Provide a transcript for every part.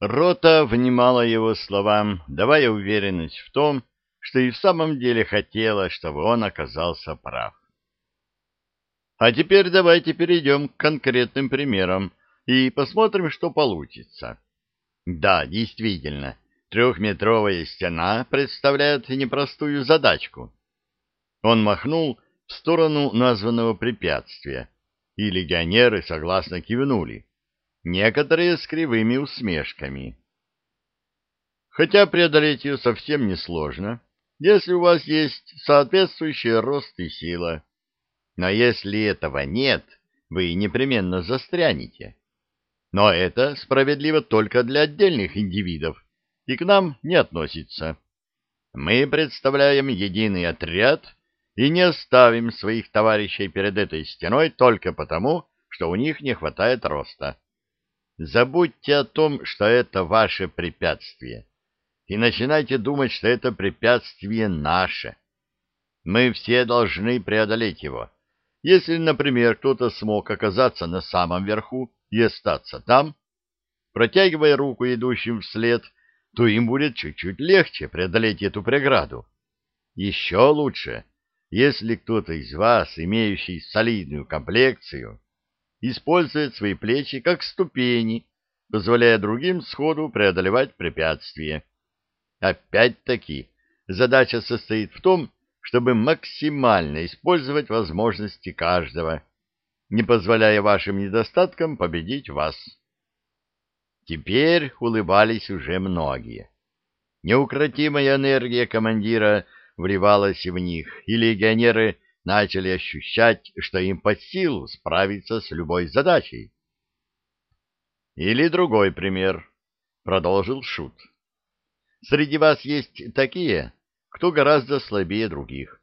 Рота внимала его словам, давая уверенность в том, что и в самом деле хотела, чтобы он оказался прав. А теперь давайте перейдем к конкретным примерам и посмотрим, что получится. Да, действительно, трехметровая стена представляет непростую задачку. Он махнул в сторону названного препятствия, и легионеры согласно кивнули, некоторые с кривыми усмешками. Хотя преодолеть ее совсем несложно, если у вас есть соответствующий рост и сила. Но если этого нет, вы непременно застрянете. Но это справедливо только для отдельных индивидов и к нам не относится. Мы представляем единый отряд и не оставим своих товарищей перед этой стеной только потому, что у них не хватает роста. Забудьте о том, что это ваше препятствие, и начинайте думать, что это препятствие наше. Мы все должны преодолеть его. Если, например, кто-то смог оказаться на самом верху и остаться там, протягивая руку идущим вслед, то им будет чуть-чуть легче преодолеть эту преграду. Еще лучше, если кто-то из вас, имеющий солидную комплекцию, использует свои плечи как ступени, позволяя другим сходу преодолевать препятствия. Опять-таки, задача состоит в том, чтобы максимально использовать возможности каждого, не позволяя вашим недостаткам победить вас. Теперь улыбались уже многие. Неукротимая энергия командира вливалась в них, и легионеры начали ощущать, что им под силу справиться с любой задачей. Или другой пример, продолжил Шут. Среди вас есть такие, кто гораздо слабее других.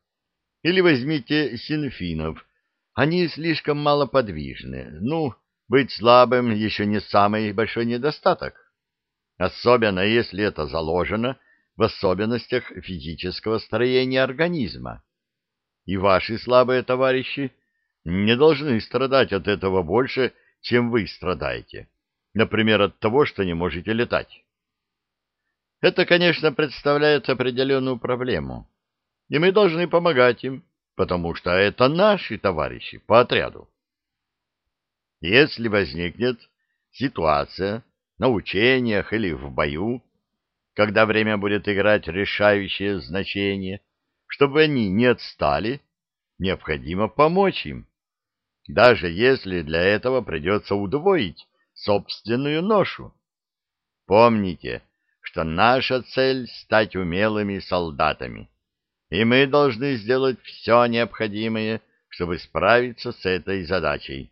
Или возьмите синфинов. Они слишком малоподвижны. Ну, быть слабым еще не самый большой недостаток. Особенно если это заложено в особенностях физического строения организма и ваши слабые товарищи не должны страдать от этого больше, чем вы страдаете. Например, от того, что не можете летать. Это, конечно, представляет определенную проблему, и мы должны помогать им, потому что это наши товарищи по отряду. Если возникнет ситуация на учениях или в бою, когда время будет играть решающее значение – чтобы они не отстали, необходимо помочь им, даже если для этого придется удвоить собственную ношу. Помните, что наша цель — стать умелыми солдатами, и мы должны сделать все необходимое, чтобы справиться с этой задачей.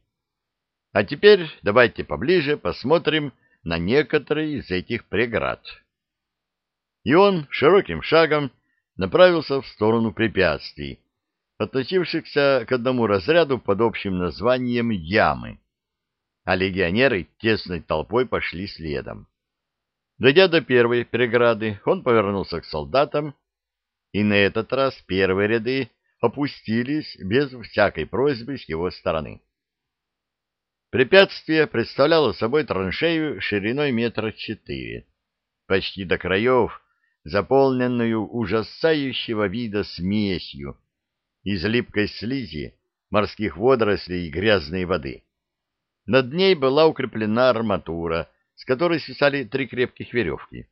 А теперь давайте поближе посмотрим на некоторые из этих преград. И он широким шагом направился в сторону препятствий, относившихся к одному разряду под общим названием «ямы», а легионеры тесной толпой пошли следом. Дойдя до первой преграды, он повернулся к солдатам, и на этот раз первые ряды опустились без всякой просьбы с его стороны. Препятствие представляло собой траншею шириной метра четыре, почти до краев, заполненную ужасающего вида смесью из липкой слизи, морских водорослей и грязной воды. Над ней была укреплена арматура, с которой свисали три крепких веревки.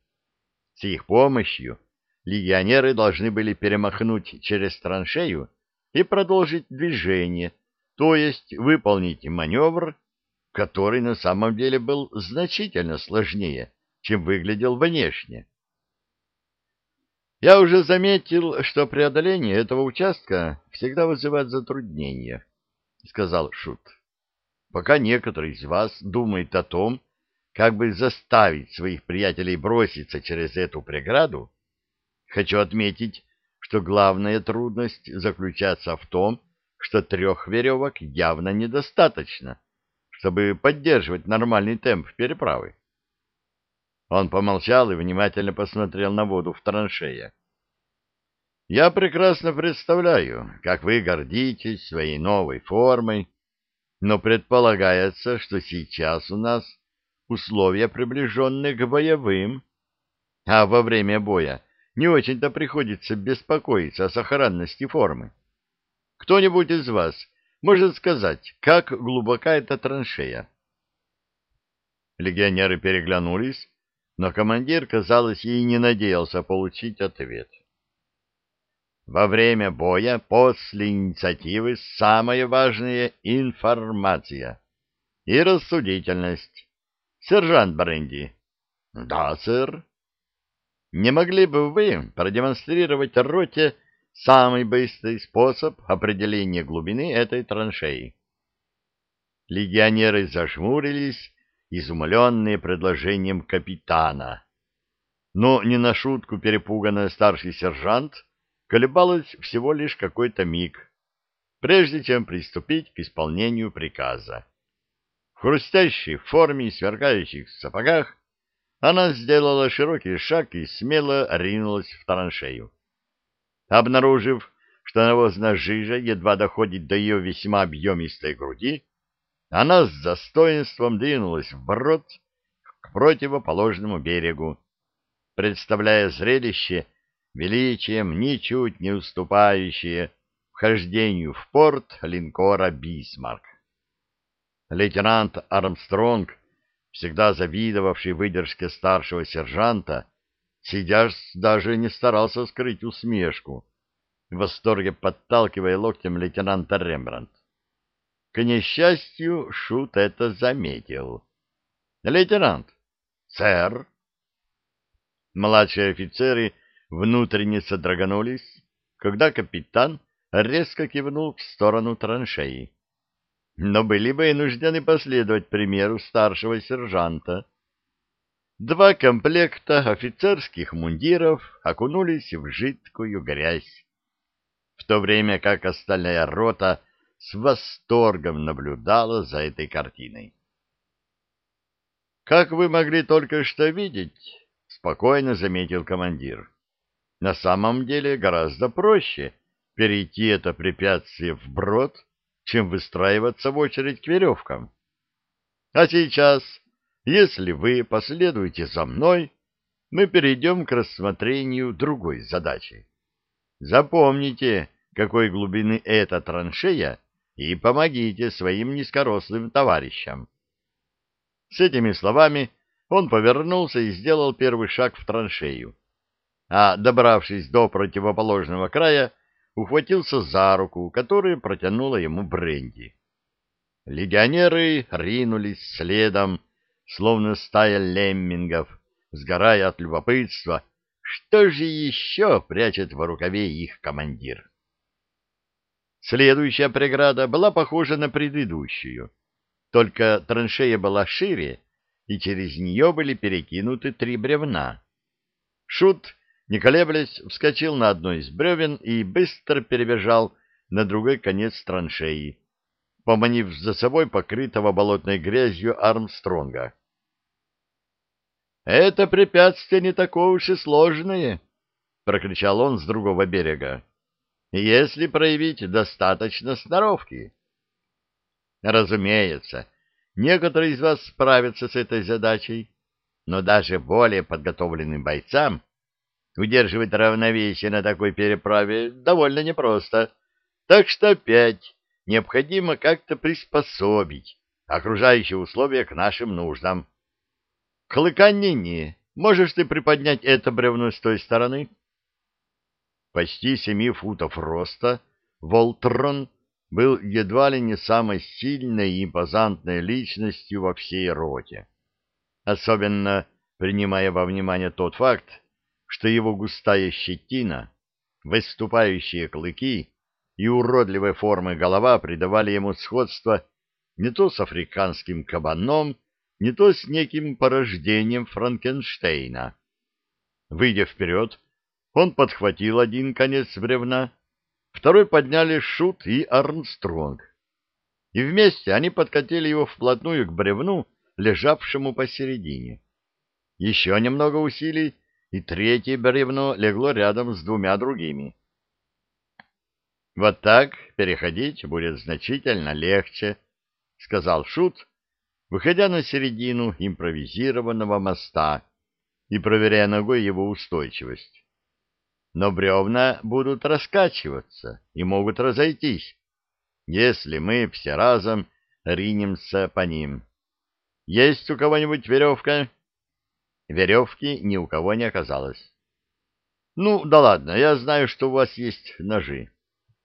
С их помощью легионеры должны были перемахнуть через траншею и продолжить движение, то есть выполнить маневр, который на самом деле был значительно сложнее, чем выглядел внешне. Я уже заметил, что преодоление этого участка всегда вызывает затруднения, — сказал Шут. Пока некоторые из вас думают о том, как бы заставить своих приятелей броситься через эту преграду, хочу отметить, что главная трудность заключается в том, что трех веревок явно недостаточно, чтобы поддерживать нормальный темп переправы. Он помолчал и внимательно посмотрел на воду в траншее. «Я прекрасно представляю, как вы гордитесь своей новой формой, но предполагается, что сейчас у нас условия, приближенные к боевым. А во время боя не очень-то приходится беспокоиться о сохранности формы. Кто-нибудь из вас может сказать, как глубока эта траншея? Легионеры переглянулись, но командир, казалось, и не надеялся получить ответ. Во время боя после инициативы самая важная информация и рассудительность. Сержант Бренди. Да, сэр. Не могли бы вы продемонстрировать роте самый быстрый способ определения глубины этой траншеи? Легионеры зажмурились, изумленные предложением капитана. Но не на шутку перепуганный старший сержант колебалась всего лишь какой-то миг, прежде чем приступить к исполнению приказа. В хрустящей форме и сверкающих сапогах она сделала широкий шаг и смело ринулась в траншею. Обнаружив, что навозная жижа едва доходит до ее весьма объемистой груди, она с достоинством двинулась вброд к противоположному берегу, представляя зрелище величием ничуть не уступающее вхождению в порт линкора «Бисмарк». Лейтенант Армстронг, всегда завидовавший выдержке старшего сержанта, сидя даже не старался скрыть усмешку, в восторге подталкивая локтем лейтенанта Рембрандт. К несчастью, Шут это заметил. «Лейтенант!» «Сэр!» Младшие офицеры внутренне содроганулись, когда капитан резко кивнул в сторону траншеи. Но были бы вынуждены последовать примеру старшего сержанта. Два комплекта офицерских мундиров окунулись в жидкую грязь, в то время как остальная рота с восторгом наблюдала за этой картиной. «Как вы могли только что видеть», — спокойно заметил командир, — «на самом деле гораздо проще перейти это препятствие вброд, чем выстраиваться в очередь к веревкам. А сейчас, если вы последуете за мной, мы перейдем к рассмотрению другой задачи. Запомните, какой глубины эта траншея и помогите своим низкорослым товарищам. С этими словами он повернулся и сделал первый шаг в траншею, а, добравшись до противоположного края, ухватился за руку, которую протянула ему Бренди. Легионеры ринулись следом, словно стая леммингов, сгорая от любопытства, что же еще прячет в рукаве их командир. Следующая преграда была похожа на предыдущую, только траншея была шире, и через нее были перекинуты три бревна. Шут, не колеблясь, вскочил на одно из бревен и быстро перебежал на другой конец траншеи, поманив за собой покрытого болотной грязью Армстронга. «Это препятствие не такое уж и сложное!» — прокричал он с другого берега если проявить достаточно сноровки. Разумеется, некоторые из вас справятся с этой задачей, но даже более подготовленным бойцам удерживать равновесие на такой переправе довольно непросто. Так что опять необходимо как-то приспособить окружающие условия к нашим нуждам. Клыканини, можешь ты приподнять это бревно с той стороны? Почти семи футов роста, Волтрон был едва ли не самой сильной и импозантной личностью во всей роте. Особенно принимая во внимание тот факт, что его густая щетина, выступающие клыки и уродливой формы голова придавали ему сходство не то с африканским кабаном, не то с неким порождением Франкенштейна. Выйдя вперед, он подхватил один конец бревна, второй подняли Шут и Армстронг. И вместе они подкатили его вплотную к бревну, лежавшему посередине. Еще немного усилий, и третье бревно легло рядом с двумя другими. «Вот так переходить будет значительно легче», — сказал Шут, выходя на середину импровизированного моста и проверяя ногой его устойчивость. Но бревна будут раскачиваться и могут разойтись, если мы все разом ринемся по ним. Есть у кого-нибудь веревка? Веревки ни у кого не оказалось. Ну, да ладно, я знаю, что у вас есть ножи.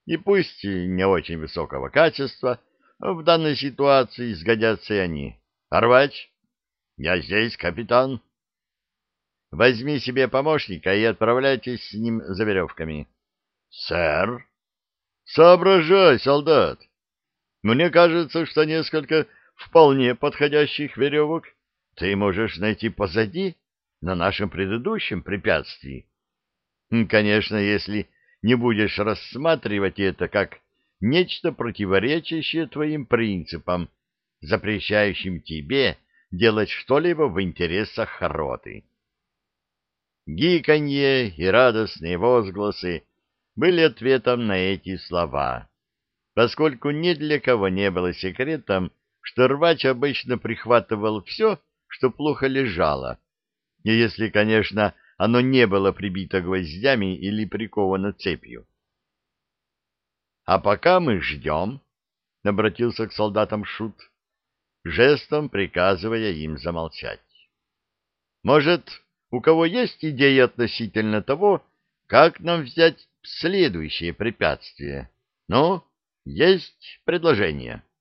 И пусть не очень высокого качества, в данной ситуации сгодятся и они. Орвач? Я здесь, капитан. Возьми себе помощника и отправляйтесь с ним за веревками. Сэр? Соображай, солдат. Мне кажется, что несколько вполне подходящих веревок ты можешь найти позади, на нашем предыдущем препятствии. Конечно, если не будешь рассматривать это как нечто противоречащее твоим принципам, запрещающим тебе делать что-либо в интересах роты. Гиканье и радостные возгласы были ответом на эти слова, поскольку ни для кого не было секретом, что рвач обычно прихватывал все, что плохо лежало, и если, конечно, оно не было прибито гвоздями или приковано цепью. — А пока мы ждем, — обратился к солдатам Шут, жестом приказывая им замолчать. — Может, у кого есть идеи относительно того, как нам взять следующее препятствие? Ну, есть предложение. —